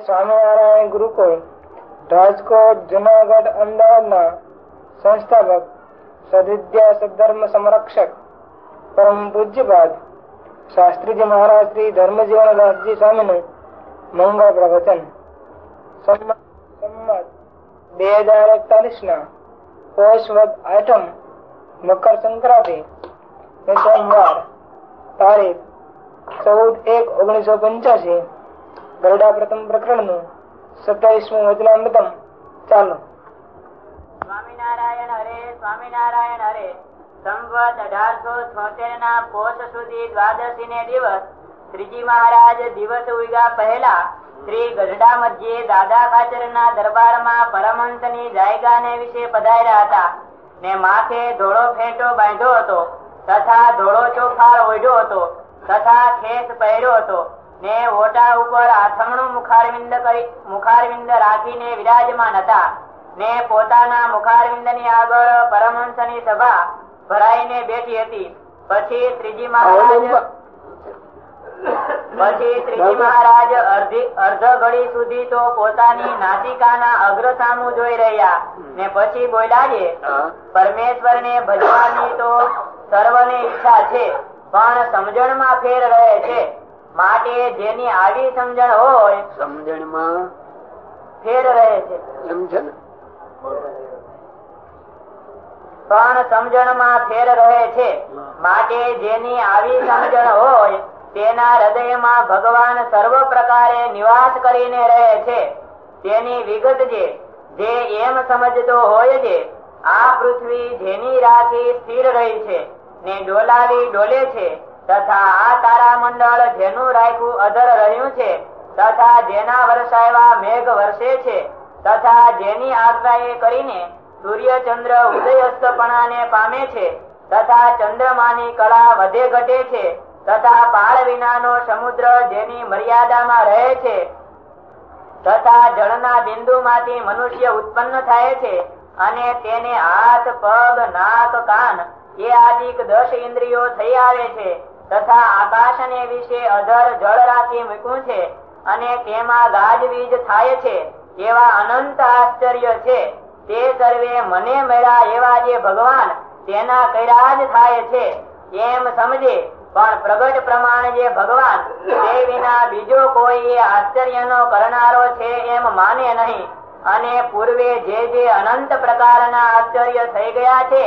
સ્વામિનારાયણ ગુરુકુળ, રાજકોટ, જુનાગઢ, અમદાવાદના સંસ્થાપક, સદવિદ્યા સદધર્મ સંરક્ષક, પરમ પૂજ્યપાદ શાસ્ત્રીજી મહારાજ શ્રી ધર્મજીવનદાસજી સ્વામીનું મંગળ પ્રવચન. સંમત બે હજાર એકતાલીસ ના પોષ આઠમ મકર સંક્રાંતિ, સોમવાર, તારીખ ચૌદ એક ઓગણીસો પંચ્યાસી ગરડા પ્રથમ પ્રકરણનું સત્તાવીસમું વચનામૃતમ ચાલો સ્વામિનારાયણ હરે સ્વામિનારાયણ હરે સંવત અઢારસો છોતેર ના પોષ સુધી દ્વાદશી ને દિવસ શ્રીજી મહારાજ દિવસ ઉગ્યા પહેલા શ્રી ગઢડા મધ્યે દાદા ખાચર ના દરબારમાં પરમહંસની જાયગા ને વિશે પધાર્યા હતા। ને માથે ધોળો ફેંટો બાંધ્યો હતો। તથા ધોળો ચોખાર ઓઢ્યો હતો। તથા ખેસ પહેર્યો હતો। ને ઓટા ઉપર આથમણું મુખારવિંદ કરી મુખારવિંદ રાખીને વિરાજમાન હતા. ને પોતાના મુખારવિંદની આગળ પરમહંસની સભા ભરાઈને બેઠી હતી. પછી ત્રીજી મહારાજ પછી ત્રીજી મહારાજ અર્ધ ઘડી સુધી તો પોતાની નાસિકાના અગ્ર સામુ જોઈ રહ્યા. ને પછી બોલ્યા છે પરમેશ્વર ને ભજવાની તો સર્વની ઈચ્છા છે પણ સમજણમાં ફેર રહે છે. માટે જેની આવી સમજણ હોય સમજણમાં ફેર રહે છે. સમજણ? પણ સમજણમાં ફેર રહે છે. માટે જેની આવી સમજણ હોય તેના હૃદયમાં ભગવાન સર્વ પ્રકારે નિવાસ કરીને રહે છે. તેની વિગત જે જે એમ સમજતો હોય છે આ પૃથ્વી જેની રાખી સ્થિર રહી છે ને ડોલાવી ડોલે છે તથા આ તારા મંડળ જેનું રાખ્યું અધર રહ્યું છે, તથા જેના વરસાવ્યા મેઘ વર્ષે છે, તથા જેની આજ્ઞાએ કરીને સૂર્ય ચંદ્ર ઉદયસ્તપણાને પામે છે, તથા ચંદ્રમાની કળા વધે ઘટે છે, તથા પાળ વિનાનો સમુદ્ર જેની મર્યાદામાં રહે છે, તથા જળના બિંદુમાંથી મનુષ્ય ઉત્પન્ન થાય છે, અને તેને હાથ, પગ, નાક, કાન એ આદિક દસ ઇન્દ્રિયો થઈ આવે છે. તથા આકાશને વિશે અધર જળ રાખી મૂક્યું છે અને તેમાં ગાજવીજ થાય છે, એવા અનંત આશ્ચર્ય છે. તે સર્વે મને મળ્યા એવા જે ભગવાન તેના કર્યા થાય છે. એમ સમજે, પણ પ્રગટ પ્રમાણ જે ભગવાન તે વિના બીજો કોઈ એ આશ્ચર્યનો કરનારો છે એમ માને નહીં. અને પૂર્વે જે જે અનંત પ્રકારના આશ્ચર્ય થઈ ગયા છે,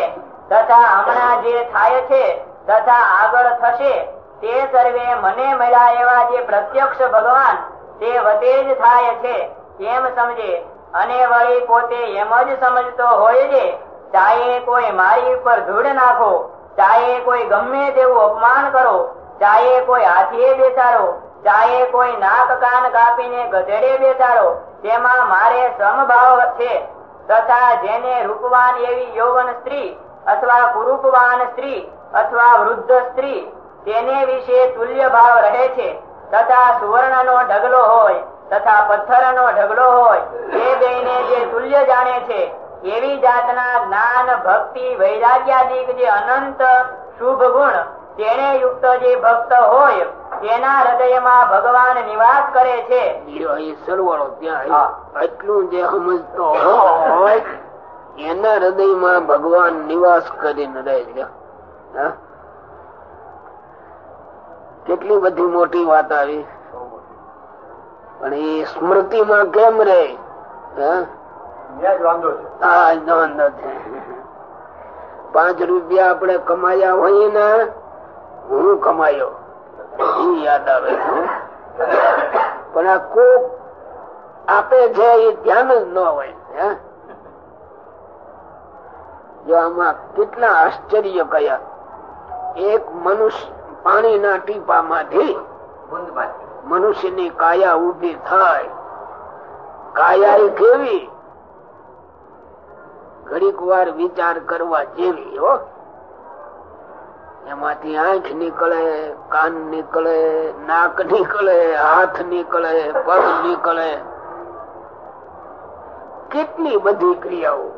તથા હમણાં જે થાય છે તથા આગળ થશે. તે સર્વે મને મળ્યા એવા જે પ્રત્યક્ષ ભગવાન, તે વતે જ થાય છે. એમ સમજે? અને વળી પોતે એમ જ સમજતો હોય છે, ચાહે કોઈ મારી ઉપર ધૂળ નાખો, ચાહે કોઈ ગમે તેવું અપમાન કરો, ચાહે કોઈ હાથીએ બેસાડો, ચાહે કોઈ નાક કાન કાપીને ગધેડે બેસાડો, તેમાં મારે સમભાવ છે. તથા જેને રૂપવાન એવી યૌવન સ્ત્રી અથવા કુરૂપવાન સ્ત્રી અથવા વૃદ્ધ સ્ત્રી તેને વિશે તુલ્ય ભાવ રહે છે તથા સુવર્ણનો ઢગલો હોય તથા પથ્થરનો ઢગલો હોય તે બેને જે તુલ્ય જાણે છે એવી જાતના જ્ઞાન ભક્તિ વૈરાગ્યાદિક જે અનંત શુભ ગુણ તેને યુક્ત જે ભક્ત હોય તેના હૃદયમાં ભગવાન નિવાસ કરે છે. એટલું જે સમજતો હોય એના હૃદયમાં ભગવાન નિવાસ કરીને રહે છે. કેટલી બધી મોટી વાત આવી. પણ એ સ્મૃતિમાં કેમ રે? પાંચ રૂપિયા આપણે કમાયા હોય ને હું કમાયો. એ યાદ આવે પણ આ કોક આપે છે એ ધ્યાન જ ન હોય જો આમાં કેટલા આશ્ચર્ય કયા. એક મનુષ્ય પાણીના ટીપામાંથી મનુષ્યની કાયા ઊભી થાય. કાયા કેવી? ઘડીક વાર વિચાર કરવા જેવી હો. એમાંથી આંખ નીકળે કાન નીકળે નાક નીકળે હાથ નીકળે પગ નીકળે. કેટલી બધી ક્રિયાઓ.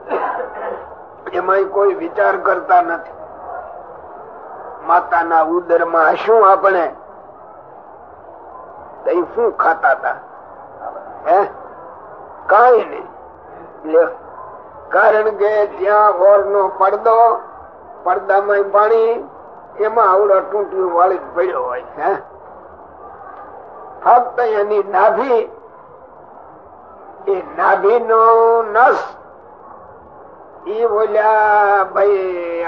એમાં કોઈ વિચાર કરતા નથી. માતાના ઉદરમાં શું આપણે? શું ખાતા હતા? હે? કઈ નહીં. કારણ કે જ્યાં ઓર નો પડદો પડદામાં પાણી, એમાં આવડો ટૂંટી વાળી પડ્યો હોય, હે? ફક્ત એની નાભી, એ નાભી નો નસ. એ બોલ્યા, ભાઈ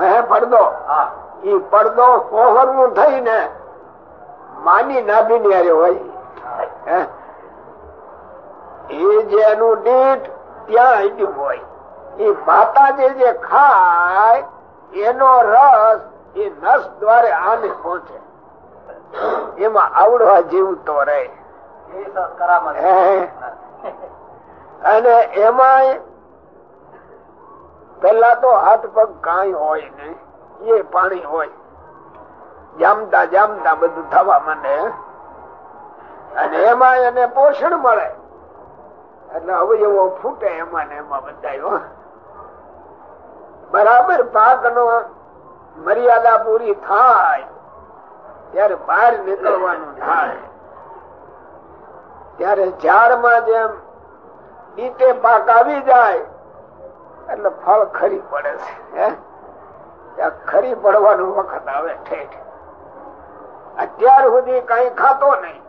હે પડદો. ઈ પડદો પોહરવું થઈને માની નાભી ની હોય. એ જે એનું દીઠ ત્યાં આડ્યું હોય. એ માતા જે જે ખાય એનો રસ એ નસ દ્વારે આને પહોંચે. એમાં આવડવા જીવતો રહે. હે. અને એમાંય પેલા તો હાથ પગ કાંઈ હોય ને એ પાણી હોય. જામતા જામતા બધું થવા માંડે. અને એમાં એને પોષણ મળે. એટલે અવયવો ફૂટે એમાં એમાં બધા બરાબર પાક નો મર્યાદા પૂરી થાય, ત્યારે બહાર નીકળવાનું થાય. ત્યારે ઝાડમાં જેમ ઈટે પાક આવી જાય એટલે ફળ ખરી પડે છે ખરી પડવાનું વખત આવે ઠેઠ. અત્યાર સુધી કઈ ખાતો નહીં.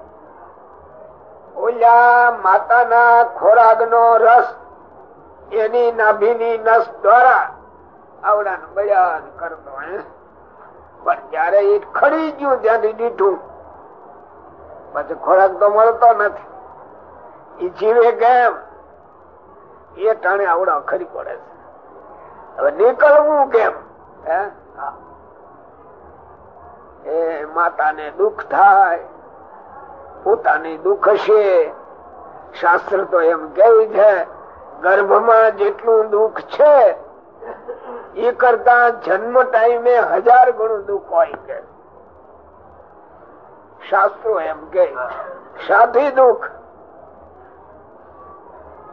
ઓલા માતાના ખોરાક નો રસ એની નાભીની નસ દ્વારા આવડાને બયાન કરતો, હે? પણ જયારે એ ખડી ગયું ત્યાંથી દીઠું, પછી ખોરાક તો મળતો નથી. એ જીવે કેમ? એ ટાણે આવડા ખરી પડે છે. હવે નીકળવું કેમ? એ માતાને દુઃખ થાય, પોતાની દુઃખ હશે. શાસ્ત્ર તો એમ કે છે, ગર્ભમાં જેટલું દુઃખ છે, એ કરતા જન્મ ટાઈમે હજાર ગણું દુઃખ હોય કે શાસ્ત્રો એમ કે સાથી દુઃખ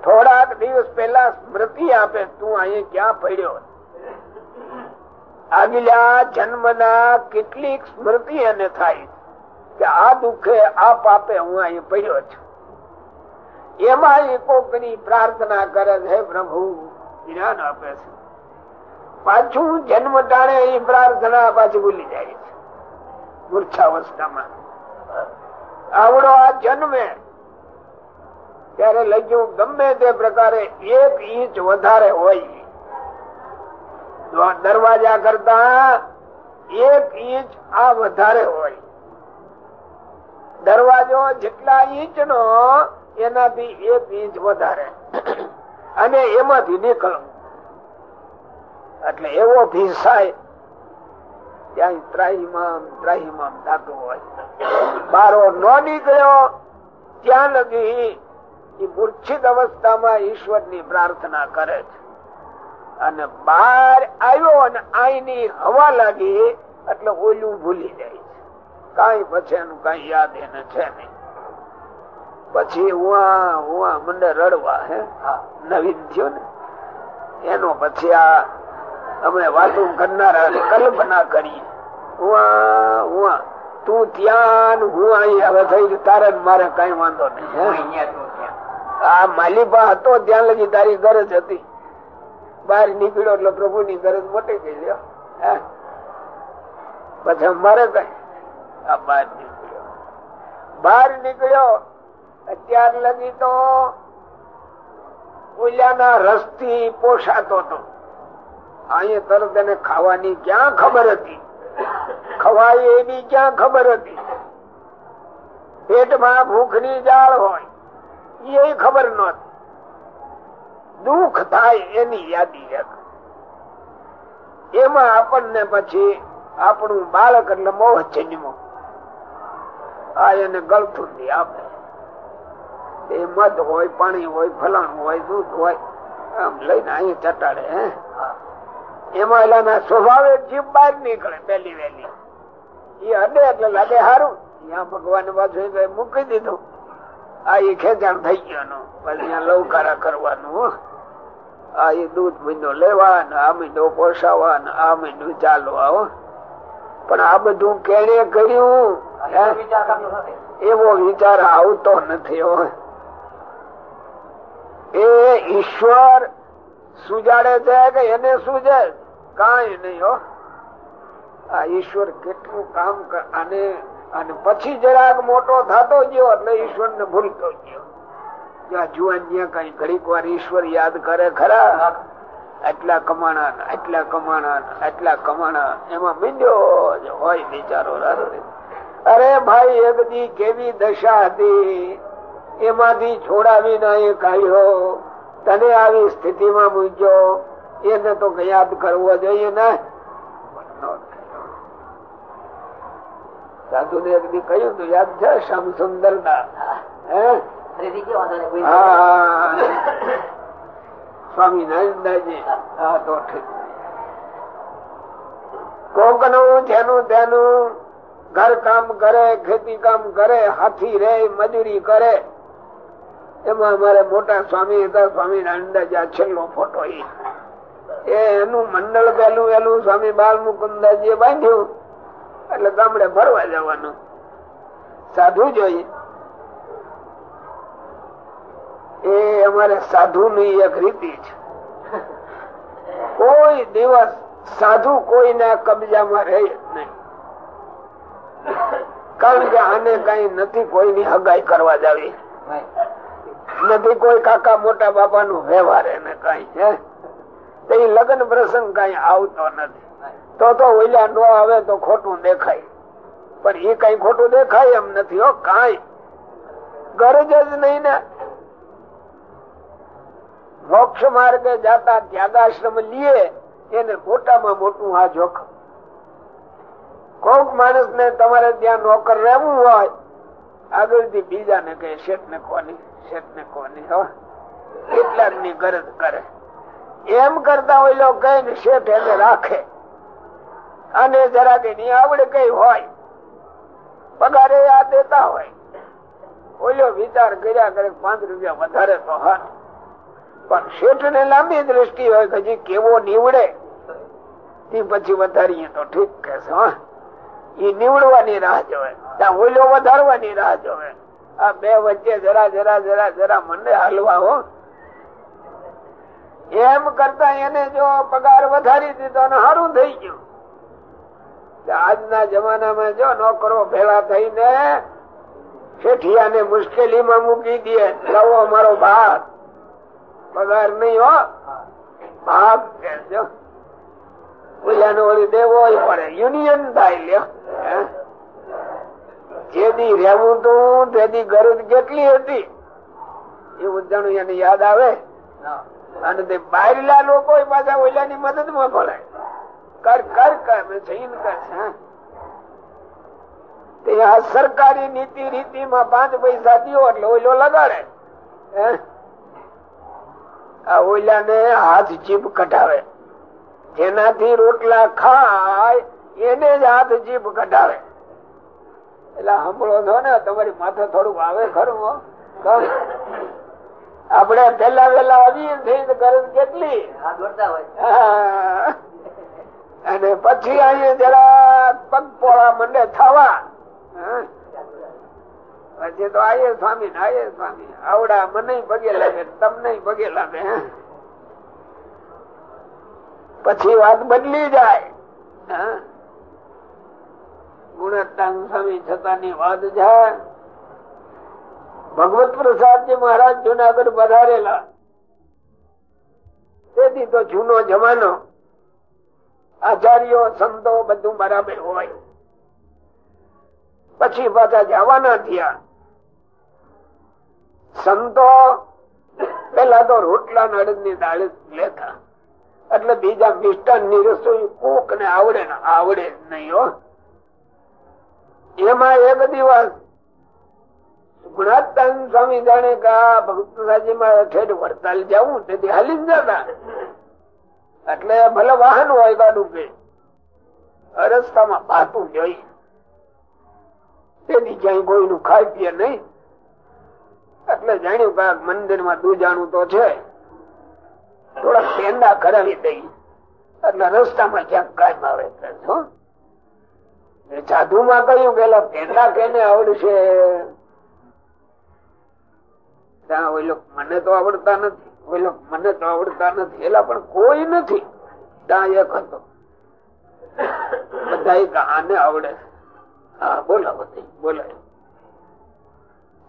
થોડાક દિવસ પહેલા સ્મૃતિ આપે, તું અહીં ક્યાં પડ્યો? આગલા જન્મના કેટલીક સ્મૃતિ એને થાય કે આ દુઃખે આ પાપે હું અહીં પડ્યો છું. એમાં એ કોકની પ્રાર્થના કરે છે પ્રભુ જ્ઞાન આપે છે. પાછું જન્મ ટાણે એ પ્રાર્થના પાછી ભૂલી જાય છે, મૂર્છાવસ્થામાં. આવડો આ જન્મે ત્યારે લખ્યું, ગમે તે પ્રકારે એક ઇંચ વધારે હોય. દરવાજા કરતા એક ઇંચ આ વધારે હોય. દરવાજો જેટલા ઇંચ નો એનાથી એક ઇંચ વધારે. અને એમાંથી નીકળવું એટલે એવો ભીસાય ત્યાં ત્રાહીમામ ત્રાહીમામ થતું હોય. બારો ન નીકળ્યો, ત્યાં લગી મૂર્છિત અવસ્થામાં ઈશ્વરની પ્રાર્થના કરે છે. અને બહાર આવ્યો અને આઈની હવા લાગી, એટલે ઓલું ભૂલી જાય છે. કઈ પછી એનું કઈ યાદ એને છે નહીં. પછી ઉવા ઉવા મંડે રડવા, હે? નવીન થયો ને. એનો પછી આ અમે વાતો કરનારા કલ્પના કરી ઉવા ઉવા તું ત્યાં હું અહીં હવે થઈ તારે મારે કઈ વાંધો નહીં આ માલિપા હતો, ત્યાં લગી તારી ગરજ હતી. બહાર નીકળ્યો એટલે પ્રભુ ની ગરજ મોટી ગઈ, લ્યો. પછી મારે કઈ? બહાર નીકળ્યો. બહાર નીકળ્યો, અત્યાર લગી તો ઓલિયાના રસથી પોષાતો હતો. અહીંયા તરત એને ખાવાની ક્યાં ખબર હતી? ખવાય એની ક્યાં ખબર હતી? પેટમાં ભૂખની જાળ હોય. એ ખબર નહોતી. દુઃખ થાય એની યાદી એમાં આપણને પછી આપણું બાળક એટલે મોહ જન્મો. આ એને ગળતું આપે. એ મધ હોય, પાણી હોય, ફલાણું હોય, દૂધ હોય, આમ લઈને અહીં ચટાડે, હે? એમાં એલાના સ્વભાવે જીભ બહાર નીકળે પેલી વેલી એ અડે એટલે લાગે સારું ત્યાં ભગવાન પાછું મૂકી દીધું. આ એ ખેંચાણ થઈ ગયો પછી લવકારા કરવાનું આ એ દૂધ મહિનો લેવા ને આ મહિનો પોસાવા ને આ મહિનો ચાલવા પણ આ બધું કેને કર્યું? એવો વિચાર આવતો નથી હો. એ ઈશ્વર સુજાડે છે કે એને સુજે? કઈ નહીં હો. આ ઈશ્વર કેટલું કામ કર- અને પછી જરાક મોટો થતો ગયો એટલે ઈશ્વર ને ભૂલતો ગયો. જુવાન કઈ ઘડીક વાર ઈશ્વર યાદ કરે ખરા. આટલા કમાણા ને આટલા કમાણા ને આટલા કમાણા. એમાં મીંડ્યો હોય બિચારો અરે ભાઈ, એક દી કેવી દશા હતી? એમાંથી છોડાવીને એ કાઢ્યો. તને આવી સ્થિતિમાં મૂક્યો. એને તો યાદ કરવો જોઈએ ને? સાધુ ને એક કહ્યું તું યાદ છે શ્યામ સુંદર ના સ્વામી નારાયણદાસજી. હા તો ઠીક. કોક જેનું તેનું ઘર કામ કરે ખેતી કામ કરે હાથી રે મજૂરી કરે. એમાં અમારે મોટા સ્વામી હતા સ્વામી નારાયણદાસજી આ છેલ્લો ફોટો એ એનું મંડળ પેલું એલું સ્વામી બાલ મુકુદાસજી બાંધ્યું. એટલે ગામડે ભરવા જવાનું. સાધુ જોઈએ. એ અમારે સાધુ ની એક રીતિ છે. કોઈ દિવસ સાધુ કોઈના કબજામાં રહે જ નહીં. કારણ કે આને કઈ નથી કોઈની હગાઈ કરવા જાવી. નથી કોઈ કાકા મોટા બાપા નું વ્યવહાર એને કઈ છે લગ્ન પ્રસંગ કઈ આવતો નથી. તો તો ઓઈલા નો આવે તો ખોટું દેખાય. પણ એ કઈ ખોટું દેખાય એમ નથી, હો, કઈ. ગરજ જ નહીં ને. મોક્ષ માર્ગે જાતા ત્યાગાશ્રમ લીએ, એને મોટામાં મોટું આ જોખમ. કોક માણસ ને તમારે ત્યાં નોકર રહેવું હોય, આગળથી બીજા ને કહે શેઠ ને કોની શેઠ ને કોની, હો. એટલા ની ગરજ કરે. એમ કરતા હોય કઈ શેઠ એને રાખે. અને જરા કે ની આવડે કઈ હોય, પગારે આ દેતા હોય. ઓલો વિચાર કર્યા કરે પાંચ રૂપિયા વધારે તો હા. પણ શેઠ ને લાંબી દ્રષ્ટિ હોય હજી કેવો નીવડે તે પછી વધારીએ તો ઠીક કે એ નીવડવાની રાહ જોવે. ત્યાં ઓલો વધારવાની રાહ જોવે. આ બે વચ્ચે જરા જરા જરા જરા મને હાલવા હો. એમ કરતા એને જો પગાર વધારી દીધો ને સારું થઈ ગયું. આજના જમાનામાં જો નોકરો ભેળા થઈને શેઠિયાને મુશ્કેલીમાં મૂકી દે લાવો અમારો ભાગ. પગાર નહીં હો. ભાગ કેજો ઓલાને ઓલી દેવો પડે. યુનિયન થાય લ્યો. જેદી રહેવું તું તેદી ગરજ કેટલી હતી? એવું જાણું એને યાદ આવે? અને તે બહારલા લોકો પાછા ઓલાની મદદમાં પડે કર કર કર મેં જઈન આ સરકારી નીતિ રીતિ માં પાંચ પૈસા દો એટલે ઓલો લગાડે. આ ઓલા ને હાથ જીભ કઢાવે. જેનાથી રોટલા ખાય એને જ હાથ જીભ કઢાવે. એટલે સાંભળો છો ને તમારી માથે થોડુંક આવે ખરું? આપડે પેલા વેલા આવીએ થઈ ગરજ કેટલી? હા. અને પછી અહીંયા જરા પગ પોળા મંડે થવા પછી તો આયે સ્વામી ને, આયે સ્વામી. આવડા મને પગે લાગે, તમને પગે લાગે પછી વાત બદલી જાય ગુણતાંગ સ્વામી છતાંની વાત જાય. ભગવત પ્રસાદજી મહારાજ જુનાગઢ વધારેલા તેથી તો જૂનો જમાનો આચાર્યો, સંતો બધું બરાબર હોય. પછી પાછા જવાના થયા. સંતો પેલા તો રોટલા નડદની દાળ લેતા. એટલે બીજા મિષ્ટાનની રસોઈ કોક ને આવડે ને આવડે નહીં હો. એમાં એ બધી વાત ગુણાત્તાન સ્વામી જાણે કે ભક્તરાજી માં ઠેઠ વડતાલ જવું તેથી હાલી જ જતા. એટલે ભલે વાહન હોય ગાડું કે રસ્તામાં પાતું જોઈ તેથી કોઈ કોઈનું ખાઈ પીએ નહીં. એટલે જાણ્યું કે મંદિરમાં દૂજાણું તો છે. થોડા પેંડા કરાવી દઈ. એટલે રસ્તામાં ક્યાંક કાયમ આવે સાધુ માં કહ્યું પેલા પેંડા કેને આવડશે? મને તો આવડતા નથી. મને તો આવડતા નથી. એલા પણ કોઈ નથી. ડાયક હતો. બધા આને આવડે હા બોલાવો બોલાય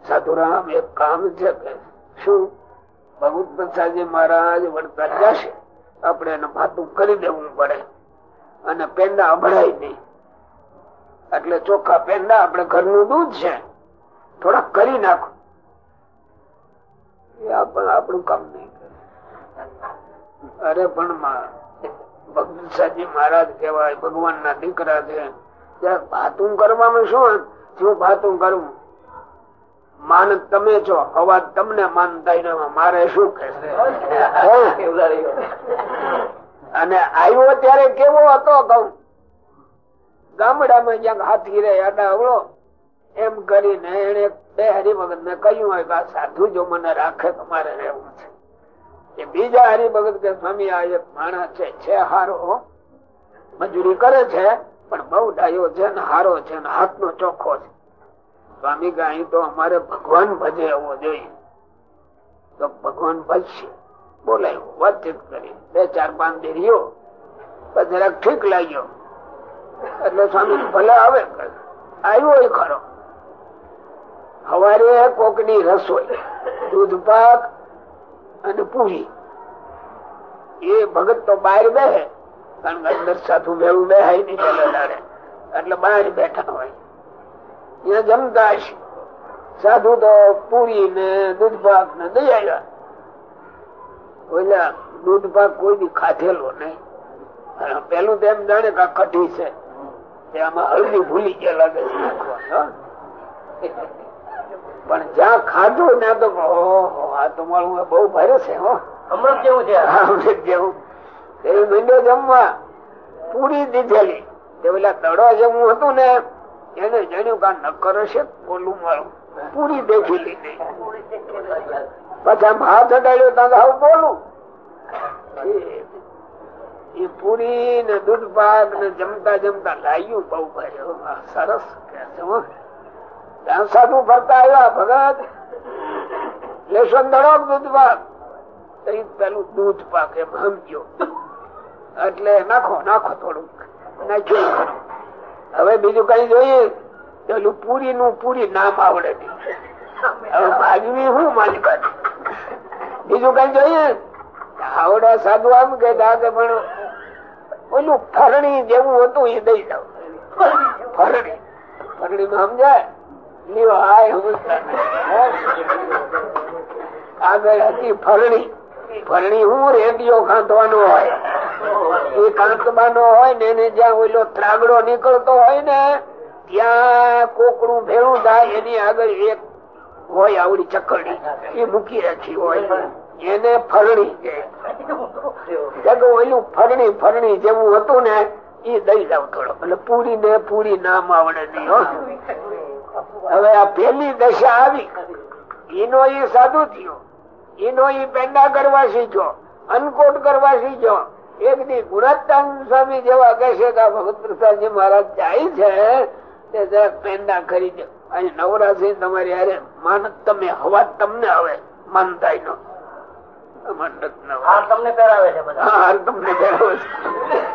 સાધુરામ, એક કામ છે કે શું? ભગવત પ્રસાદજી મહારાજ વળતા જશે. આપણે એને ભાતું કરી દેવું પડે. અને પેંડા અભળાય નહીં. એટલે ચોખ્ખા પેંડા આપણે ઘરનું દૂધ છે. થોડાક કરી નાખો. એ આપણું કામ નહીં અરે પણ ભગવાનસાજી મહારાજ કેવાય ભગવાન ના દીકરા છે. ભાતું કરવામાં શું શું ભાતું કરવું માન તમે છો અવાજ તમને માનતા મારે શું કે અને આવ્યો ત્યારે કેવો હતો કઉ ગામડામાં જ્યાં હાથી રે અડાવડો એમ કરીને એને બે હરિભગત ને કહ્યું હોય કે સાધુ જો મને રાખે તો મારે રહેવું છે. એ બીજા હરિભગત કે, સ્વામી, આ એક માણસ છે છે હારો. મજૂરી કરે છે, પણ બહુ ડાયો છે ને હારો છે ને હાથ નો ચોખ્ખો છે. સ્વામી, કે અહીં તો અમારે ભગવાન ભજે એવો જોઈએ તો ભગવાન ભજશે. બોલાયું, વાતચીત કરી. બે, ચાર પાંચ દી રહ્યો જરાક ઠીક લાગ્યો. એટલે સ્વામી, ભલે આવે આવ્યો ખરો. સવારે કોકની રસોઈ, દૂધ પાક અને પૂરી. એ ભગત તો બહાર બેહે, કારણ કે અંદર સાધુ ભેળું બેહાય નહીં એટલે બહાર બેઠા હોય. ત્યાં જમતા હશે. સાધુ તો પૂરી ને દૂધ પાક ને દઈ આવ્યા. ઓલા દૂધ પાક કોઈ બી ખાધેલો નહીં. પેલું તો એમ જાણે કે કઠી છે. આમાં હળદી ભૂલી ગયા લાગે છે પણ જ્યાં ખાધું ત્યાં તો આ તો મારું બહુ ભરે છે હો. અમૃત જેવું છે. અમૃત જેવું. એ મીંડો જમવા પૂરી દીધેલી. તે પેલા તળવા જેવું હતું ને એને જાણ્યું કે નક્કર હશે કોલું મારું. પૂરી દેખી લીધી પછી આમ હાથ અડાડ્યો ત્યાં હાવ બોલું. એ પૂરી ને દૂધ પાક ને જમતા જમતા લાગ્યું બહુ ભર્યો સરસ કે છે સાધુ ફરતા આવ્યા, ભગત. લેશન દડો દૂધ પાક તો પેલું દૂધ પાકે ભમજો એટલે નાખો નાખો થોડુંક. નાખ્યું હવે બીજું કઈ જોઈએ? પેલું પૂરી નું પૂરી નામ આવડે હવે ભાગવી મારી માલિક બીજું કઈ જોઈએ? આવડા સાધુ આમ કે કે પણ ઓલું ફરણી જેવું હતું, એ દઈ દઉં. ફરણી. ફરણી માં સમજાય? ત્રાગડો નીકળતો હોય ને, ત્યાં કોકડું ભેળું થાય, એની આગળ એક હોય આવડી ચકડી એ મૂકી રાખી હોય. એને ફરણી કે ઓલું ફરણી ફરણી જેવું હતું ને એ દઈ જાવ થોડો. એટલે પૂરી ને પૂરી નામ આવડે નહીં હવે આ પેલી દશા આવી. એનો એ સાધુ થયો. એનો એ પેંડા કરવા શીખ્યો અનકોટ કરવા શીખ્યો એક દી ગુણાત્તાન સ્વામી જેવા કહેશે કે ભગત પ્રસાદજી મહારાજ જાય છે તે જરાક પેંડા કરી દે અહીં નવરાશી તમારી અરે માન તમે હવા તમને આવે માનતા નો તમને પહેરાવે છે તમને પહેરાવે છે.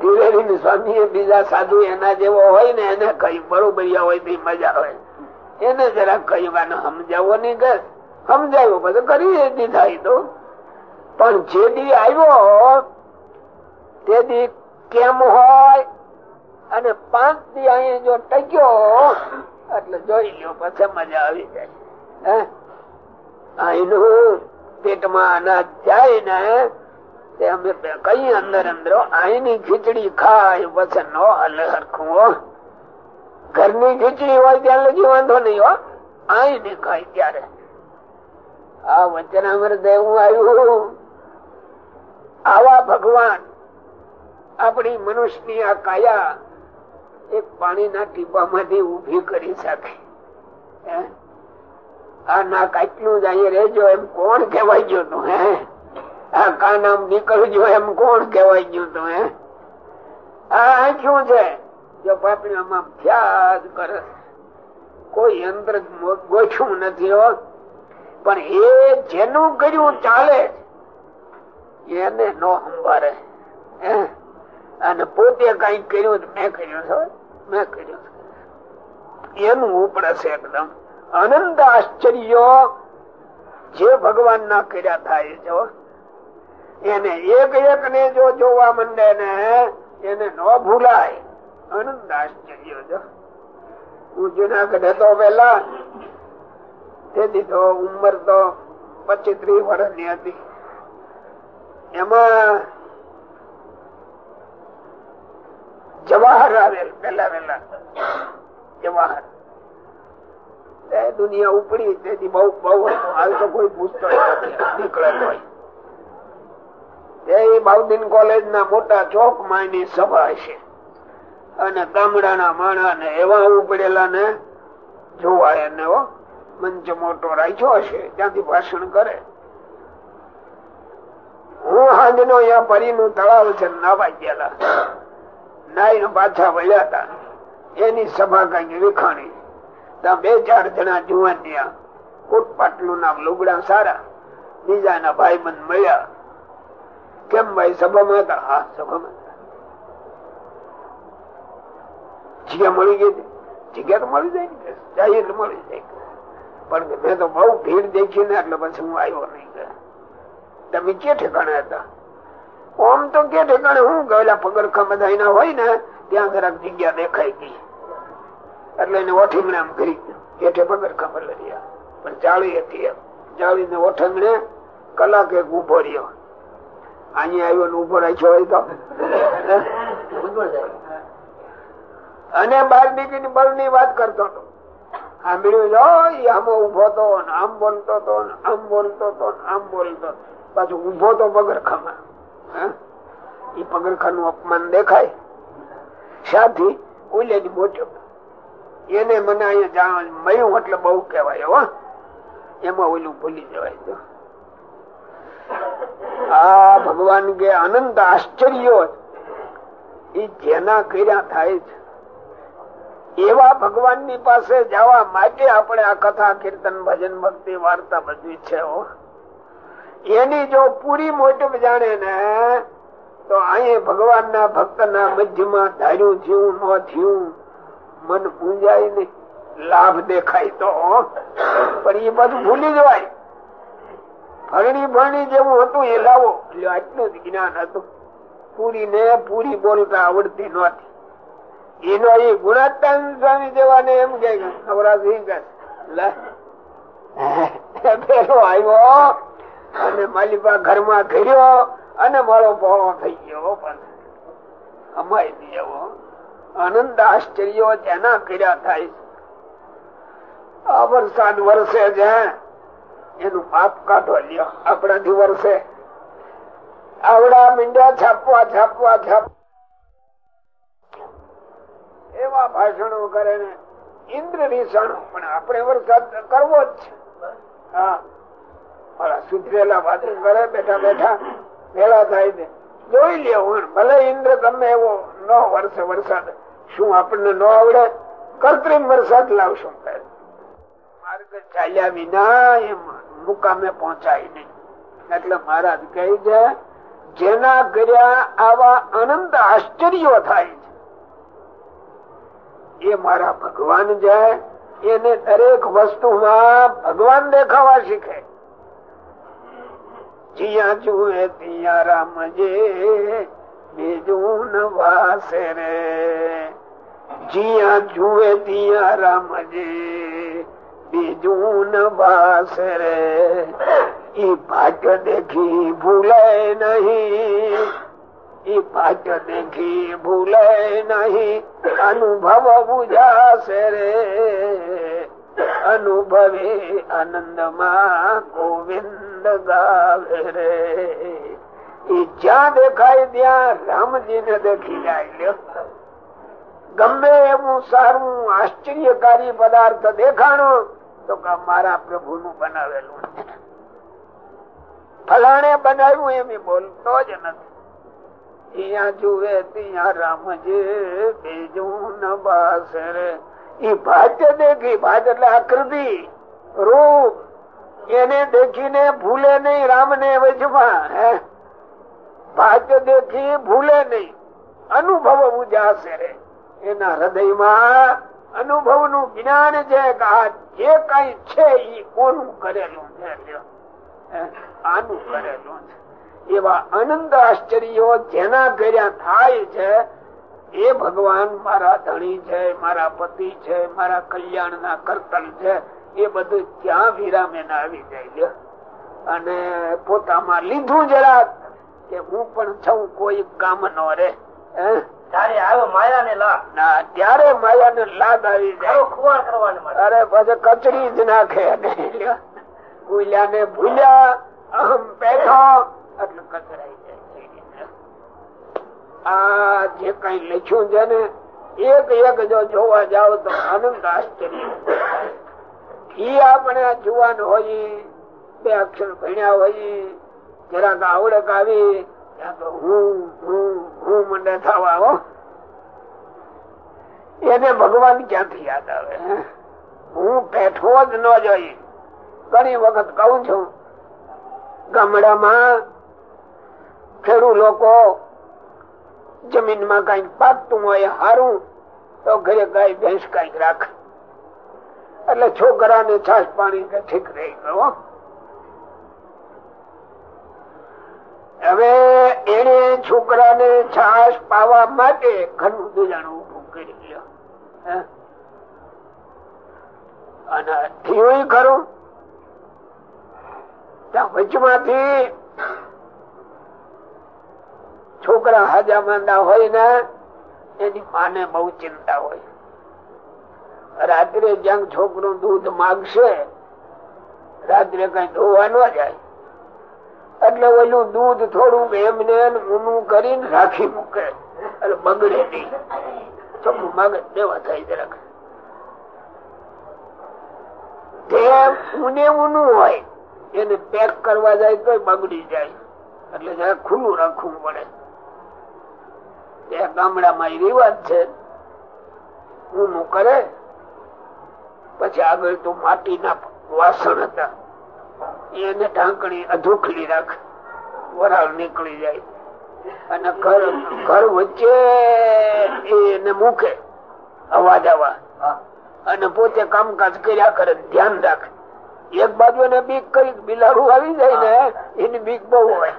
ધીરેથી સ્વામી બીજા સાધુ એના જેવો હોય ને એને કઈ બરોબર હોય તો મજા હોય એને જરા કહ્યું, આને સમજાવો નહીં કે સમજાવ્યો પછી કરી દીધા એ તો. પણ જે દી આવ્યો, તે દી કેમ હોય? અને પાંચ દી અહીં જો ટક્યો, એટલે જોઈ લ્યો, પછી મજા આવી જાય. હે? અહીંનું પેટમાં અનાજ જાય ને અહીંની નો ઘરની ખીચડી હોય ત્યાં લગી વાંધો નહીં, હો. અહીં ની ખાય ત્યારે. આ વચનામૃત એવું આવ્યું. આવા ભગવાન આપણી મનુષ્યની આ કાયા એક પાણીના ટીપામાંથી ઊભી કરી શકે? આ નાક આટલું જ અહીં રહેજો એમ કોણ કહેવાય ગયો તું, હે? આ કાનામ નીકળજો એમ કોણ કેવાય ગયું તમે આ શું છે? જો પાપડીઓમાં થયા કરે. કોઈ યંત્ર ગોઠવું નથી, હો. પણ એ જેનું કર્યું ચાલે, એને નો સંભારે અને પોતે કઈ કર્યું મેં કર્યું છે મેં કર્યું એનું ઉપડે છે એકદમ. અનંત આશ્ચર્ય જે ભગવાન ના કર્યા થાય છે એને એક એક ને જો જોવા માંડે ને, એને ન ભૂલાય. આશ્ચર્ય જો હું જુનાગઢ હતો પેલા તેથી તો ઉંમર તો પચી ત્રીસ વર્ષની હતી. એમાં જવાહર આવેલ પેલા પેલા જવાહર. દુનિયા ઉપડી, તેથી બહુ બહુ હાલ તો કોઈ પૂછતો નીકળે હોય. એ બાઉદ્દીન કોલેજ ના મોટા ચોકમાં સભા છે. અને ગામડાના માણા ને એવા ઉપડેલા ને જોવા એને મંચ મોટો રાખ્યો હશે, ત્યાંથી ભાષણ કરે. હું હાંજ નો અહીંયા પરી નું તળાવ છે, નાવા ગયેલા. નાઈ પાછા વળ્યા હતા. એની સભા કઈ વિખાણી. ત્યાં બે ચાર જણા જુવાન કોટ પાટલું નામ લુગડા સારા. બીજાના ભાઈ બંધ મળ્યા. કેમ ભાઈ સભામાં હતા? હા, સભામાં જગ્યા મળી ગઈ જગ્યા તો મળી જાય ને જાય એટલે મળી જાય. પણ મેં તો બહુ ભીડ દેખી ને એટલે પછી હું આવ્યો નહીં તમે કે ઠેકાણે હતા? ઓમ તો કે ઠેકાણે, હું ગયેલા પગરખા બધા એના હોય ને, ત્યાં જરાક જગ્યા દેખાઈ ગઈ. એટલે એને ઓઠીમણે આમ કરી કેઠે પગરખા રહ્યા પણ ચાળી હતી ચાળી ને ઓઠંગણે કલાક એક ઊભો રહ્યો. અહીંયા આવ્યો ને ઊભો રાખ્યો હોય તો. અને બાર બીજી બળની વાત કરતો હતો. સાંભળ્યું ઊભો તો આમ બોલતો હતો આમ બોલતો હતો આમ બોલતો પાછું ઊભો તો પગરખામાં. એ પગરખા નું અપમાન દેખાય. સાથી ઉલેની મોટો એને મને અહીંયા મળ્યું એટલે બહુ કેવાય હો. એમાં ઓલું ભૂલી જવાય તો. આ ભગવાન કે આનંદ, આશ્ચર્યો એ જેના કર્યા થાય છે. એવા ભગવાનની પાસે જવા માટે આપણે આ કથા, કીર્તન, ભજન, ભક્તિ, વાર્તા બધું છે એની જો પૂરી મોટપ જાણે ને, તો અહીં ભગવાન ના ભક્ત ના મધ્યમાં ધાર્યું થયું ન થયું, મન પૂંજાય નહીં. લાભ દેખાય તો પણ એ બધું ભૂલી જવાય. ફરણી ભરણી જેવું હતું એ લાવો. આટલું જ જ્ઞાન હતું. પૂરી ને પૂરી બોલતા આવડતી નહોતી. એનો એ ગુણાત્તાન સ્વામી જેવાને એમ કે પેલો આવ્યો અને માલિકા ઘરમાં ઘર્યો અને મારો પોળો થઈ ગયો. અમાય દેવો આનંદ આશ્ચર્યો જેના કર્યા થાય. આ વરસાદ વરસે છે. એનું પાપ કાઢો લ્યો. આપણાથી વર્ષે આવડા મીંડા છાપવા છાપવા છાપ એવા ભાષણો કરે ને ઇન્દ્ર રીસણો પણ આપણે વરસાદ કરવો જ છે. થાય ને. જોઈ લે ભલે ઇન્દ્ર ગમે ન વર્ષે વરસાદ, શું આપણને ન આવડે? કૃત્રિમ વરસાદ લાવશું. માર્ગ ચાલ્યા વિના એ મુકામે પહોંચાય નહીં. એટલે મહારાજ કહે છે, જેના કર્યા આવા અનંત આશ્ચર્યો થાય છે. એ મારા ભગવાન છે, એને દરેક વસ્તુમાં ભગવાન દેખાવા શીખે. જ્યાં જુએ ત્યાં રામજે બીજું ન વાસે રે. જ્યાં જુએ ત્યાં રામજે બીજું ન વાસે રે. ઈ ભાગ્ય દેખી ભૂલાય નહીં. ઈ ભાગ્ય દેખી ભૂલાય નહીં. અનુભવ બુજાશે રે. અનુભવે આનંદમાં ગોવિંદ ગાવે રે. ઈ જ્યાં દેખાય ત્યાં રામજી ને દેખી જાય ગમે એવું સારું આશ્ચર્યકારી પદાર્થ દેખાણો તો મારા પ્રભુ નું બનાવેલું ફલાણે બનાવ્યું એમ બોલતો જ નથી. ત્યાં જુએ, ત્યાં રામજે બીજું ન બાસ રે ઈ ભાત્ય દેખી, ભાત એટલે આકૃતિ, રૂપ. એને દેખીને ભૂલે નહીં રામ ને વચમાં હે? ભાગ્ય દેખી ભૂલે નહીં. અનુભવ ઉજાશે એના હૃદયમાં અનુભવનું જ્ઞાન છે કે આ જે કઈ છે એ કોનું કરેલું છે? આનું કરેલું છે એવા આનંદ આશ્ચર્યો જેના કર્યા થાય છે, એ ભગવાન મારા ધણી છે, મારા પતિ છે, મારા કલ્યાણ ના કરતલ છે, એ બધું ત્યાં વિરામે આવી જાય. અને પોતામાં લીધું જરા કે હું પણ છું કોઈ કામ નો રે હે? ત્યારે માયા ને લાદ આવી જાય. અરે પછી કચડી જ નાખે ભૂલ્યા ને ભૂલ્યા અહમ બેઠો. એટલે કચરાઈ જાય આ જે કઈ લખ્યું છે ને એક એક જો જોવા જાવ તો આનંદ આશ્ચર્ય. આપણે જુવાન હોય બે અક્ષર ભણ્યા હોય જરાક આવડક આવી હું મને થવા એને ભગવાન ક્યાંથી યાદ આવે? હું? પેઠો જ ન જોઈ. ઘણી વખત કહું છું, ગામડામાં ખેડૂત લોકો જમીનમાં કંઈક પાકતું હોય, હારું, તો ઘરે ગાય, ભેંસ કંઈક રાખ. એટલે છોકરાને છાસ પાણી કે ઠીક રહી ગયો હવે એને છોકરાને છાસ પાવા માટે ઘરનું બીજાનું ઉભું કરી લ્યો. અને થયું ખરું વચમાંથી છોકરા હાજા માંદા હોય ને, એની માને બહુ ચિંતા હોય. રાત્રે જ્યાં છોકરું દૂધ માગશે, રાત્રે કઈ ધોવા ન જાય. એટલે ઓલું દૂધ થોડુંક એમને ઊનું કરીને રાખી મૂકે. એટલે બગડે નહીં. બગડી જાય. એટલે જરાક ખુલ્લું રાખવું પડે. એ ગામડામાં એ રિવાજ છે. ઊનું કરે, પછી આગળ તો માટીના વાસણ હતા. એને ઢાંકણી અધૂખલી રાખ. વરાળ નીકળી જાય. અને ઘર ઘર વચ્ચે એને મૂકે. અવાજ આવા. અને પોતે કામકાજ કર્યા કરે. ધ્યાન રાખે. એક બાજુ એને બીક કરી બિલાડું આવી જાય ને એની બીક બહુ હોય.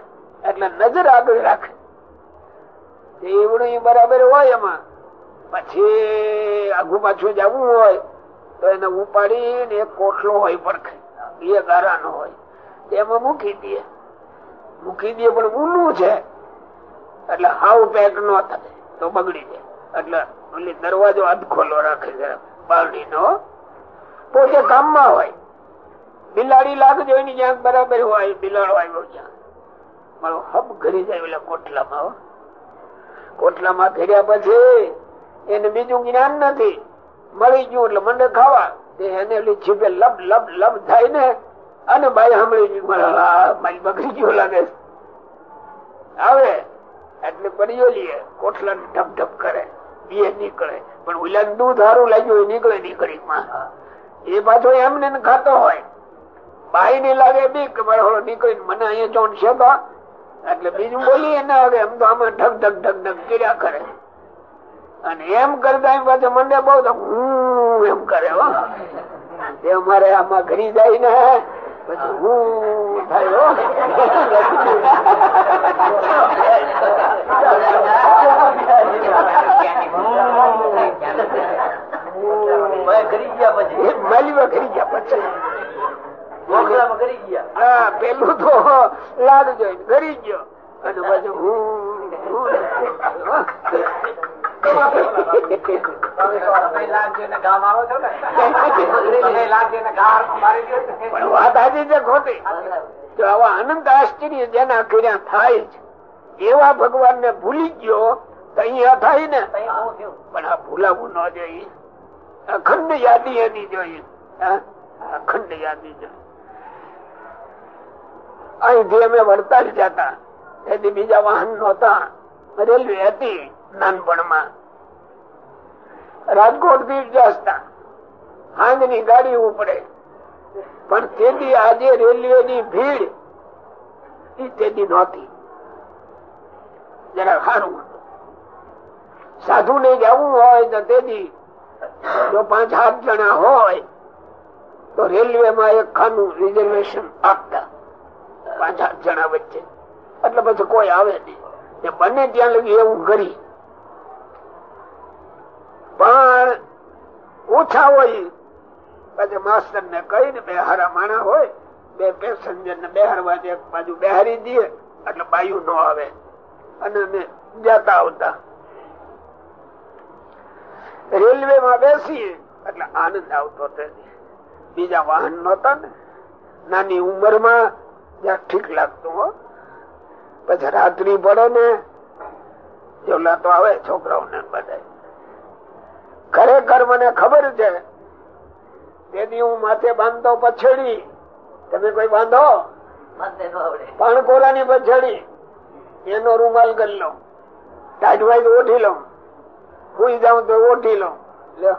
એટલે નજર આગળ રાખે. એવડું બરાબર હોય એમાં. પછી આગુ પાછું જવું હોય તો એને ઉપાડીને એક કોટલો હોય એ ગારાનો હોય. તેમાં મૂકી દે. મૂકી દે પણ ઊનું છે. એટલે હાવ પેક ન થાય. તો બગડી જાય. એટલે દરવાજો અધખોલો રાખે છે. બારણી નો. પોતે કામમાં હોય. બિલાડી લાગજો એની જ્યાં બરાબર હોય બિલાડો આવ્યો મારો હબ ઘરી જાય એટલે કોટલામાં. કોટલામાં ફેર્યા પછી એને બીજું જ્ઞાન નથી. મળી ગયું એટલે મને ખાવા. એને જીભે લબ લબ લબ થાય ને અને ભાઈ સાંભળી મારે બગડી ગયો લાગે આવે, એટલે પડીઓ લઈએ કોટલા ઢપ ઢપ કરે બે નીકળે. પણ ઓલા દૂધ સારું લાગ્યું નીકળે નીકળી એ પાછો એમને ખાતો હોય. ભાઈ ને લાગે બી કે ઓલો મને અહીંયા ચોંટ છે તો. એટલે બીજું બોલીએ ના હવે એમ તો આમાં ઢગ ઢગ ઢગ ઢગ કર્યા કરે. અને એમ કરતા એમ પાછો મને બહુ હું એમ કરે હો. તે અમારે આમાં ઘરી જાય ને પછી હું થાય ગયા પછી? હો ઘરી ગયા પછી. મોકલામાં કરી ગયા? હા પેલું તો લાડ જોઈ ઘરી ગયો. અને પછી હું. પણ વાત આજે છે ખોટી તો આવા અનંત આશ્ચર્ય જેના કર્યા થાય છે એવા ભગવાન ને ભૂલી ગયો તો અહીંયા થાય ને પણ આ ભૂલાવું ન જોઈએ અખંડ યાદી એની જોઈએ? અખંડ યાદી જોઈએ અહીંથી અમે વડતાલ જતા તેથી બીજા વાહન નહોતા રેલવે હતી નાનપણમાં. રાજકોટથી જતા ની ગાડી ઉપડે. પણ તેથી આજે રેલવે ની ભીડ તેથી નહોતી. જરા સારું સાધુ ને જવું હોય તો તેથી જો પાંચ સાત જણા હોય, તો રેલવે માં એક ખાનું રિઝર્વેશન આપતા. પાંચ સાત જણા વચ્ચે. એટલે પછી કોઈ આવે નહીં. બને ત્યાં લગી એવું કરી પણ ઓછા હોય. પછી માસ્ટર ને કહીને બે હારા માણા હોય, બે પેસેન્જર ને બેહારવા એક બાજુ બેહારી દઈએ એટલે બાયુ ન આવે. અને અમે જતા આવતા. રેલવે માં બેસીએ, એટલે આનંદ આવતો બીજા વાહન નતા ને. નાની ઉંમરમાં જ્યાં ઠીક લાગતું હો. પછી રાત્રિ પડે ને જોલા તો આવે છોકરાઓને બધા ખરેખર મને ખબર છે. તેથી હું માથે બાંધતો પછેડી. તમે કોઈ બાંધો? પાણકોરા ની પછેડી. એનો રૂમાલ કરી લો ટાઢવાઈ ઓઠી ઓઢી લો સુઈ જાઉં તો ઓઠી લો. લ્યો.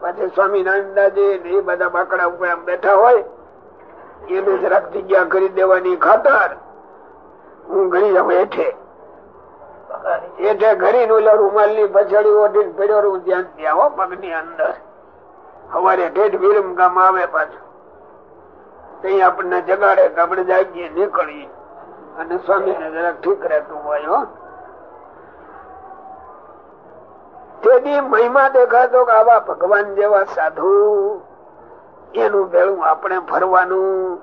પછી સ્વામિનારાયણદાસજી એ બધા બાકડા ઉપર આમ બેઠા હોય એને જરાક જગ્યા કરી દેવાની ખાતર. હું ઘણી જાઉં હેઠે. હેઠે ઘરી નું રૂમાલની પછડી ઓઢી પડ્યો રહું ધ્યાન ત્યાં હો પગની અંદર. સવારે ઠેઠ વિરમ ગામ આવે પાછું. ત્યાં આપણને જગાડે આપણે જાગીએ, નીકળીએ. અને સ્વામી ને જરાક ઠીક રહેતું હોય, હો. તેથી મહિમા દેખાતો કે આવા ભગવાન જેવા સાધુ, એનું ભેળું આપણે ફરવાનું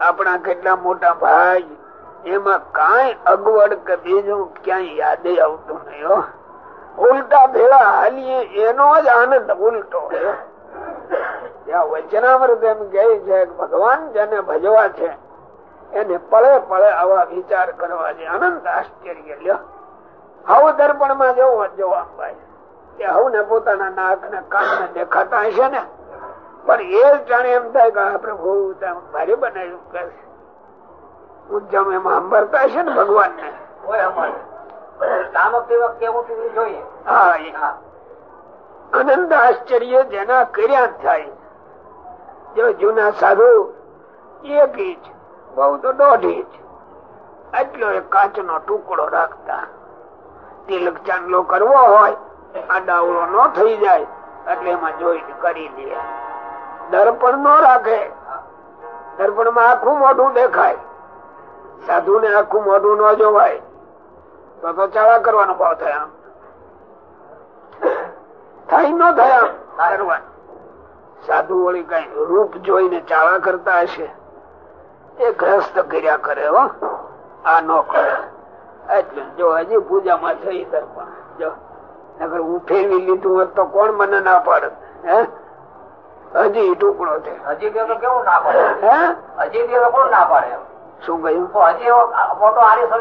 આપણા કેટલા મોટા ભાઈ એમાં કઈ અગવડ કે બીજું ક્યાંય યાદે આવતું નહીં ઉલટા ભેળા હાલીએ, એનો જ આનંદ ઉલટો ત્યાં વચનામૃત એમ કહે છે ભગવાન જેને ભજવા છે, એને પળે પળે આવા વિચાર કરવા છે અનંત આશ્ચર્ય, લ્યો. હવ દર્પણમાં જવું જોવા ભાઈ. કે હવ ને પોતાના નાક ને કાન ને દેખાતા હશે ને. પણ એ જાણે એમ થાય કે આ પ્રભુ ભારે બનાવ્યું કે ઉદ્યમ એમાં અંબરતા છે ને ભગવાન ને આનંદ આશ્ચર્ય જેના કર્યા થાય. જો જૂના સાધુ એક ઇંચ બહુ તો દોઢ ઇંચ એટલો એક કાચનો ટુકડો રાખતા. તિલક ચાંદલો કરવો હોય આ ડાવડો નો થઈ જાય એટલે એમાં જોઈને કરી દે. દર્પણ નો રાખે. દર્પણમાં આખું મોઢું દેખાય. સાધુ ને આખું મોઢું ન જોવાય. તો તો ચાળા કરવાનો ભાવ થાય થાય ન થાય સાધુ વળી કઈ રૂપ જોઈને ચાળા કરતા હશે. એ ગ્રસ્ત કર્યા કરે હો. આ નો કરે. એટલે જો હજી પૂજામાં થઈ જો. નગર હું ફેરવી લીધું હોત તો કોણ મને ના પાડે. હે? હજી ટુકડો છે. હજી કેવું ના પાડે? હે? હજી કોણ ના પાડે? શું કહ્યું? તો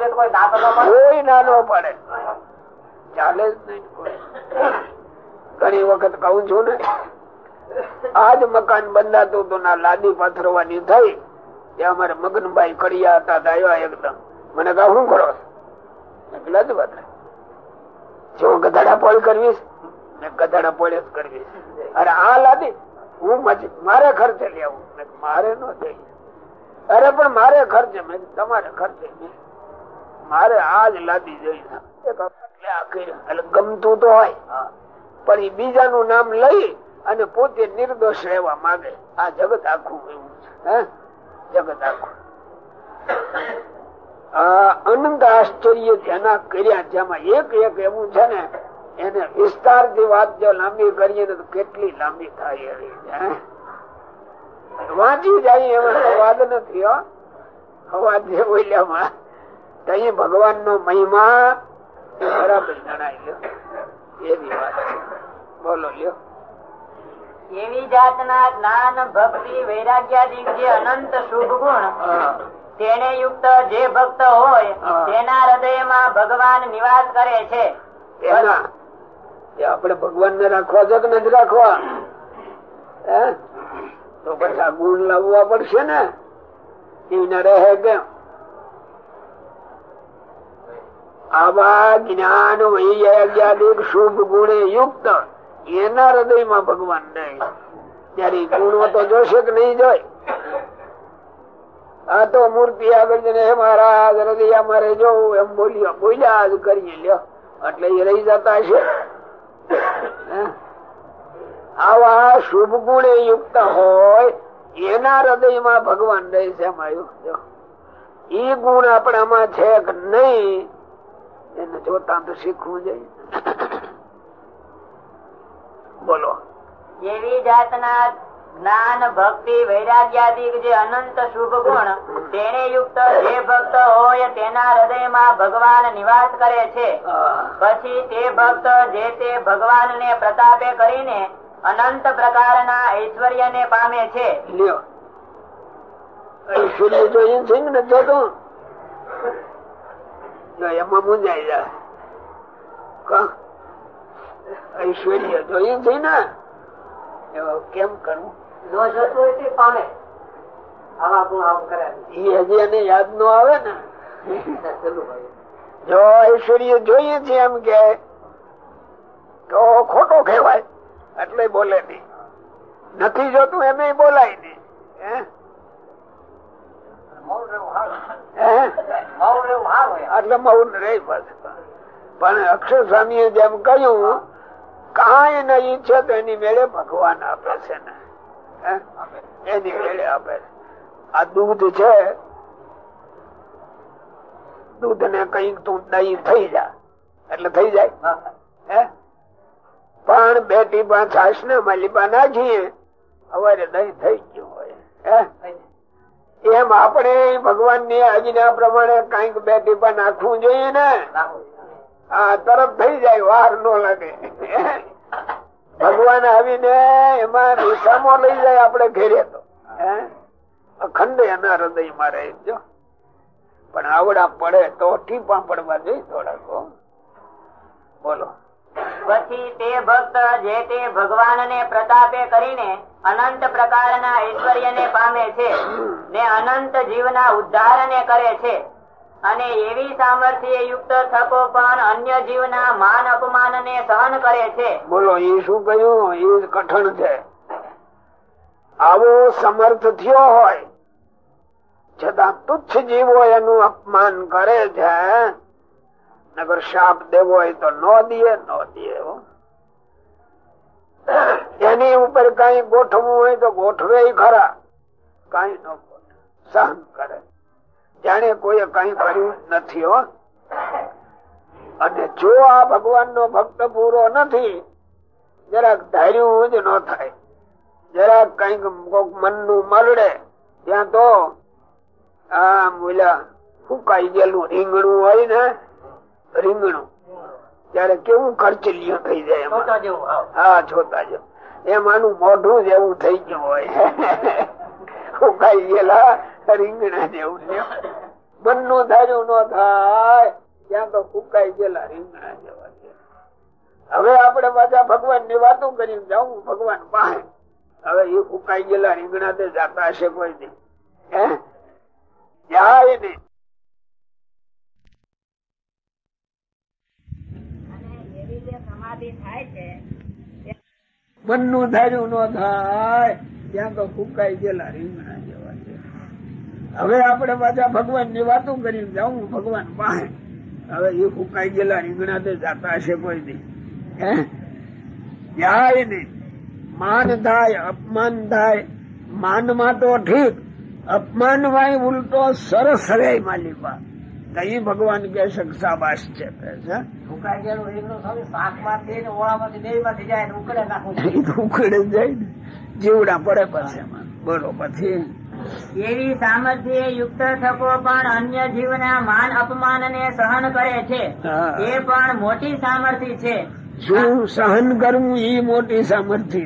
તો કોઈ નાનો તો પાડે ચાલે જ નહીં ઘણી વખત કહું છું ને આજ મકાન બંધાતું હતું ના લાદી પાથરવાની થઈ ત્યાં અમારે મગનભાઈ કડિયા હતા દાયવા એકદમ. મને કહું શું કરો? મેં કીધું, જો ગધાડા પોળ કરવીશ ને ગધાડા પોળે જ કરવીશ. અરે આ લાદી હું મારે ખર્ચે લેવું. મારે ન થઈ અરે પણ મારે ખર્ચે તમારે ખર્ચે. મારે આજ લાદી જોઈ એટલે આ કર્યું. એટલે ગમતું તો હોય. પણ એ બીજાનું નામ લઈ અને પોતે નિર્દોષ રહેવા માંગે. આ જગત આખું એવું છે? જગત આખું. આ અનંત આશ્ચર્ય જેના કર્યા જેમાં એક એક એવું છે ને એને વિસ્તારથી વાત જો લાંબી કરીએ ને તો કેટલી લાંબી થાય એવી છે? વાંચી જાય એવો સંવાદ નથી અવાજ જે બોલ્યામાં તહી ભગવાન નો મહિમા. એ બરાબર જણાય લ્યો. એવી વાત. બોલો લ્યો. એવી જાતના જ્ઞાન ભક્તિ વૈરાગ્યાદિક જે અનંત શુભ ગુણ. તેને યુક્ત જે ભક્ત હોય તેના હૃદયમાં ભગવાન નિવાસ કરે છે. આપણે ભગવાન ને રાખવા છે કે નથી રાખવા? તો પછી ગુણ લાવવા પડશે ને. રહે કેમ? આવા જ્ઞાન વૈયાદિક શુભ ગુણે યુક્ત એના હૃદયમાં ભગવાન રહે ત્યારે ગુણો તો જોશે કે નહીં જોય? આ તો મૂર્તિ આગળ જઈને, હે મહારાજ હૃદય અમારે જોવું એમ બોલ્યો. બોલ્યા જ કરીએ, લ્યો. એટલે એ રહી જતા છે? આવા શુભ ગુણે યુક્ત હોય એના હૃદયમાં ભગવાન રહે છે એ ગુણ આપણામાં છે કે નહીં એને જોતા તો શીખવું જોઈએ. બોલો. જેવી જાતના જ્ઞાન ભક્તિ વૈરાગ્યાદિક જે અનંત શુભ ગુણ તેને યુક્ત જે ભક્ત હોય તેના હૃદયમાં ભગવાન નિવાસ કરે છે. પછી તે ભક્ત જે તે ભગવાનને પ્રતાપે કરીને અનંત પ્રકારના ઐશ્વર્યને પામે છે. ઐશ્વર્ય જોઈએ છે ને જોતું એમાં મુંજાઈ જાય કા? ઐશ્વર્ય જોઈએ છે ને. એવા કેમ કરવું એ હજી એને યાદ નો આવે ને. જો ઐશ્વર્ય જોઈએ છે એમ કે તો ખોટો કહેવાય. એટલે બોલે નહીં. નથી જોતું એમ બોલાય નહીં. એટલે મૌન રહી પણ અક્ષર સ્વામી જેમ કહ્યું, કઈ નહીં છે તો એની મેળે ભગવાન આપે છે ને? એની મેળે આપે આ દૂધ છે. દૂધ ને કંઈક તું દહીં થઈ જા. એટલે થઈ જાય. હે? પણ બે ટીપા છાસ ને માલિપા નાખીએ અવારે દહીં થઈ ગયું હોય. એમ આપણે ભગવાનની આજ્ઞા પ્રમાણે કંઈક બે ટીપા નાખવું જોઈએ ને? આ તરત થઈ જાય, વાર નો લાગે. ભગવાન આવીને એમાં રીસામો લઈ જાય આપણે ઘેરે તો? અખંડ એના હૃદયમાં રહે જો. પણ આવડા પડે તો ટીપા પડવા જોઈએ થોડાક બોલો. પછી તે ભક્ત જે તે ભગવાનને પ્રતાપે કરીને અનંત પ્રકારના ઐશ્વર્યને પામે છે, ને અનંત જીવના ઉદ્ધારને કરે છે. અને એવી સામર્થ્ય યુક્ત થકો પણ અન્ય જીવના માન અપમાનને સહન કરે છે. બોલો એ શું કહ્યું? એ કઠણ છે. આવો સમર્થ થયો હોય છતાં તુચ્છ જીવો એનું અપમાન કરે છે નગર શાપ દેવો હોય તો ન દે ન દે એની ઉપર કઈ ગોઠવવું હોય તો ગોઠવે ખરા. કઈ ન સહન કરે. જાણે કોઈ કઈ કર્યું નથી અને જો આ ભગવાન નો ભક્ત પૂરો નથી, જરાક ધાર્યું જ ન થાય. જરાક કંઈક મનનું મરડે, ત્યાં તો આ મૂલા ફૂકાઈ ગયેલું રીંગણું હોય ને રીંગણું. ત્યારે કેવું ખર્ચલિયું થઈ જાય. હા જોતા જો એમ આનું મોઢું જેવું થઈ ગયું હોય. ફૂકાઈ ગયેલા રીંગણા જેવું. મનનું ધાર્યું ન થાય. ત્યાં તો ફૂકાઈ ગયેલા રીંગણા જેવા હવે આપણે પાછા ભગવાનની વાતો કરી જાઉં ભગવાન પાસે. હવે એ ફૂકાઈ ગયેલા રીંગણા તે જાતા હશે કોઈ નહીં હે? જાય નહીં મનનું ધાર્યું ન થાય. ત્યાં તો ફૂકાઈ ગયેલા રીંગણા જેવા છે. હવે આપણે પાછા ભગવાનની વાતો કરી જાઉં ભગવાન પાસે. હવે એ ફૂકાઈ ગયેલા રીંગણા તો જાતા હશે કોઈ નહીં હે? જાય નહીં. માન થાય, અપમાન થાય. માનમાં તો ઠીક. અપમાનમાં ઉલટો સરસ રે માલિકા. કઈ ભગવાન કે છે. છે ને ને ઉકળે જાય ને. જીવડા પડે પછી બોલો પછી એવી સામર્થ્ય યુક્ત થકો પણ અન્ય જીવના માન અપમાનને સહન કરે છે. એ પણ મોટી સામર્થ્ય છે. શું સહન કરવું એ મોટી સામર્થ્ય.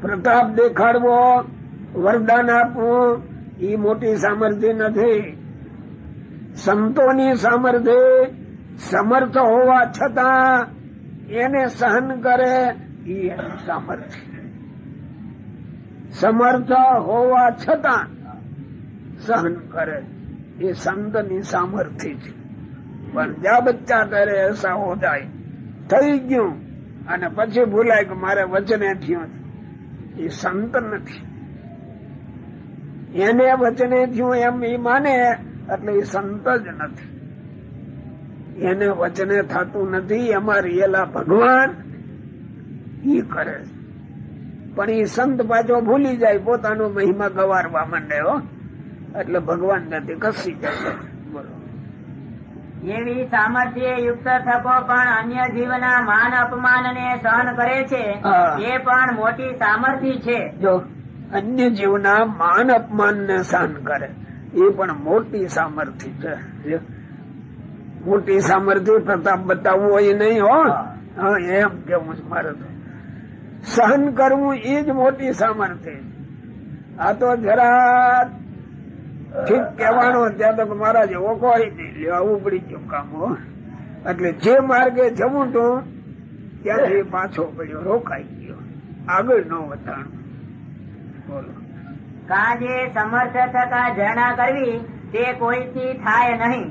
પ્રતાપ દેખાડવો વરદાન આપવું એ મોટી સામર્થ્ય નથી. સંતોની સામર્થ્ય સમર્થ હોવા છતાં એને સહન કરે એ એનું સામર્થ્ય. સમર્થ હોવા છતાં સહન કરે એ સંતની સામર્થ્ય છે. પણ જ્યાં બચ્ચા ત્યારે એસા હો જાય. થઈ ગયું. અને પછી ભૂલાય કે મારે વચને થયું એ સંત નથી. એને વચને થયું એમ એ માને એટલે એ સંત જ નથી. એને વચને થતું નથી એમાં રિયેલા ભગવાન ઈ કરે છે. પણ એ સંત પાછો ભૂલી જાય પોતાનો મહિમા ગવારવા માંડે હો. એટલે ભગવાન નથી કસી જાય. એવી સામર્થ્ય યુક્ત થકો પણ અન્ય જીવના માન અપમાન ને સહન કરે છે એ પણ મોટી સામર્થ્ય છે. જો અન્ય જીવના માન અપમાન ને સહન કરે. એ પણ મોટી સામર્થ્ય છે. મોટી સામર્થ્ય પ્રતાપ બતાવવું હોય નહીં હો. એમ કેવું છે મારે તો. સહન કરવું એ જ મોટી સામર્થ્ય આ તો જરા ઠીક કહેવાનો ત્યાં તો મારા નહીં. લ્યો આવું પડી ગયું કામ હો. એટલે જે માર્ગે જવું તું ત્યાંથી પાછો પડ્યો રોકાઈ ગયો. આગળ ન વધાણું બોલો. કાજે સમર્થ થતા ઝરણા કરવી તે કોઈથી થાય નહીં.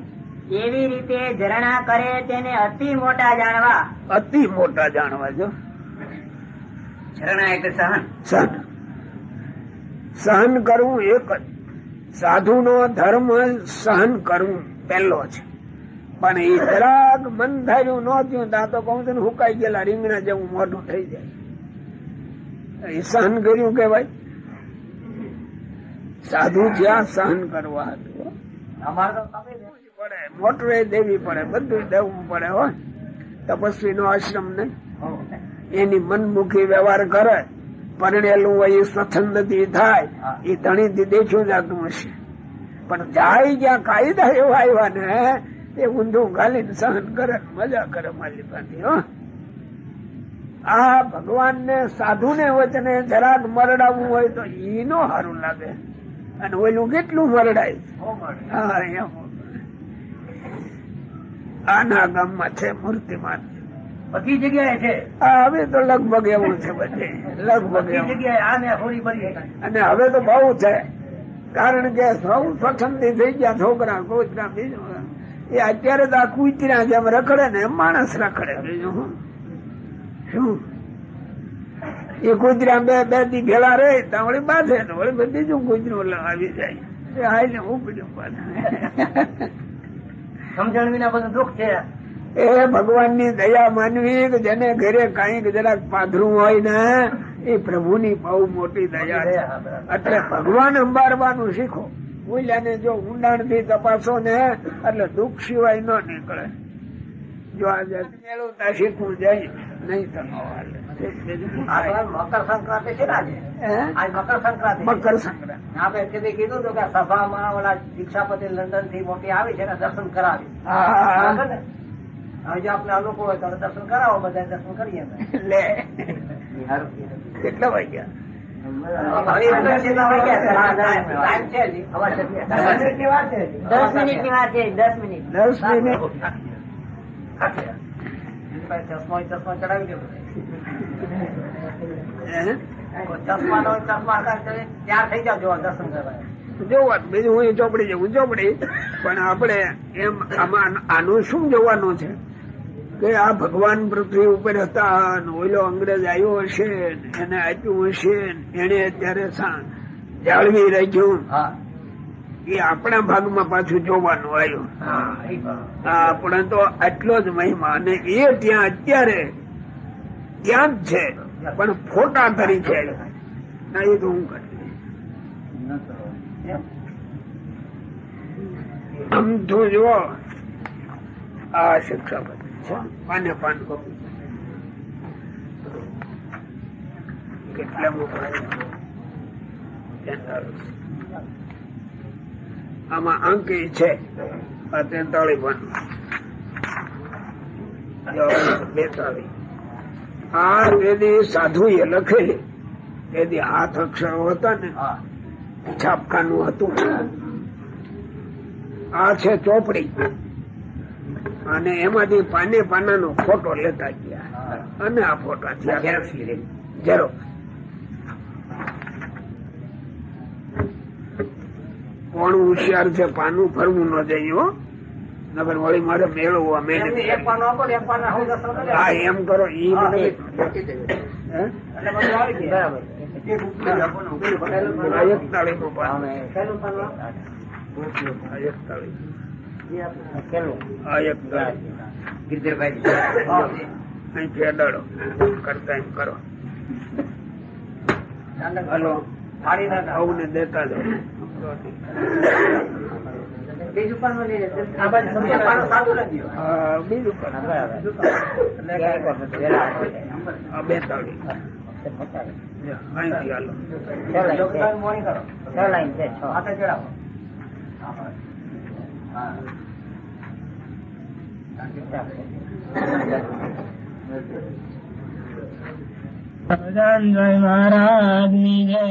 એવી રીતે ઝરણા કરે તેને અતિ મોટા જાણવા. અતિ મોટા જાણવા જો. ઝરણા એટલે સહન. સહન. સહન કરવું એક જ. સાધુ નો ધર્મ સહન કરવું પહેલો છે પણ એ જરાક મન ધાર્યું ન થયું ત્યાં તો કહું છું હુકાઈ ગયેલા રીંગણા જેવું મોઢું થઈ જાય. એ સહન કર્યું કેવાય સાધુ જ્યાં સહન કરવા. પડે મોટવે દેવી પડે બધું દેવું પડે હો. તપસ્વી નો આશ્રમ ને? એની મનમુખી વ્યવહાર કરે પરણેલું હોય એ સ્વચ્છંદથી થાય. એ ધણીથી દેખ્યું જતું હશે. પણ જાય જ્યાં કાયદા એવા આવ્યા ને એ ઊંધું ગાલીને સહન કરે મજા કરે માલિકાની હો. આ ભગવાન ને સાધુ ને વચને જરાક મરડાવવું હોય તો ઈનો નો સારું લાગે. અને ઓલું કેટલું વરડાય. આના ગામમાં છે મૂર્તિમાન. બધી જગ્યાએ છે. હવે તો લગભગ એવું છે બધે. લગભગ જગ્યાએ અને હવે તો બહુ છે. કારણ કે સૌ સ્વચ્છંદી થઈ ગયા છોકરા કોચના બીજું. એ અત્યારે તો આ કુતરા જેમ રખડે ને એમ માણસ રખડે. બીજું શું? એ કુતરા બે બેથી ભેલા રહે તો વળી બાંધે તો વળી બધી જ કૂતરું આવી જાય. એ હાઈને ઉપડ્યું સમજણ વિના બધું દુઃખ છે. એ ભગવાનની દયા માનવી કે જેને ઘરે કંઈક જરાક પાથરું હોય ને એ પ્રભુ ની બહુ મોટી દયા છે. એટલે ભગવાન અંબારવાનું શીખો. બોલ્યાને જો ઊંડાણથી તપાસો ને એટલે દુઃખ સિવાય ન નીકળે. જો આજે મેળવતા શીખવું જાય કીધું કે સભામાં ઓલા દીક્ષાપતિ લંડનથી મોટી આવી છે ને દર્શન કરાવી? હવે જો આપણે અનુકૂળ હોય તો દર્શન કરાવો બધા દર્શન કરીએ લે કેટલા વાગ્યા. દસ મિનિટની વાત છે દસ મિનિટ દસ મિનિટ. પાસે ચશ્મા ચશ્મા ચડાવી દેવો ચશ્મા નો ચશ્મા ત્યાં થઈ જાવ દર્શન કરવા. જોવાનું બીજું હું ચોપડી જવું ચોપડી. પણ આપણે એમ આમાં આનું શું જોવાનું છે? કે આ ભગવાન પૃથ્વી ઉપર હતા ઓઈલો અંગ્રેજ આવ્યો હશે એને આપ્યું હશે એને અત્યારે જાળવી રાખ્યું. એ આપણા ભાગમાં પાછું જોવાનું આવ્યું. આપણે તો આટલો જ મહિમા અને એ ત્યાં અત્યારે ત્યાં જ છે પણ ફોટા તરીકે. ના એ તો હું કરી. આમ તો જુઓ આ શિક્ષા છે પાને પાન કોપી. કેટલા તેતાલીસ આમાં અંક છે. આ વેદી સાધુ એ લખેલી. એની હાથ અક્ષરો હતા ને છાપખાનું હતું. આ છે ચોપડી. અને એમાંથી પાને પાનાનો ફોટો લેતા ગયા. અને આ ફોટો જરો કોણ હોશિયાર છે પાનું ફરવું ન જઈએ હો. નગર વળી મારે મેળવવા અમે હું એમ કરો ઈ કરતા એમ કરો. હાલો. ને દેતા જાઓ. બીજું આ બેતાળીસ. હાથે ચડાવો. મહારાજની જય